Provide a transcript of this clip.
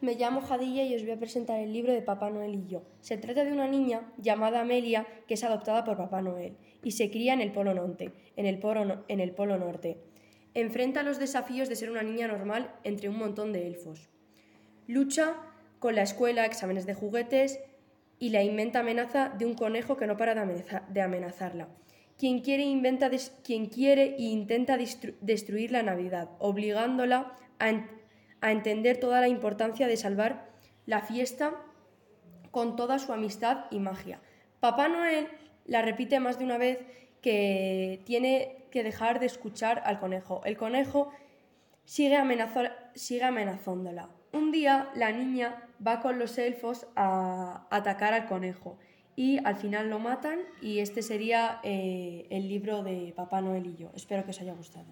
Me llamo Jadilla y os voy a presentar el libro de Papá Noel y yo. Se trata de una niña llamada Amelia que es adoptada por Papá Noel y se cría en el Polo Norte. En el Polo, en el Polo Norte. Enfrenta los desafíos de ser una niña normal entre un montón de elfos. Lucha con la escuela, exámenes de juguetes y la inventa amenaza de un conejo que no para de, amenazarla. Quien quiere, inventa quien quiere e intenta destruir la Navidad, obligándola a, a entender toda la importancia de salvar la fiesta con toda su amistad y magia. Papá Noel la repite más de una vez que tiene que dejar de escuchar al conejo. El conejo sigue, sigue amenazándola. Un día la niña va con los elfos a atacar al conejo y al final lo matan y este sería eh, el libro de Papá Noel y yo. Espero que os haya gustado.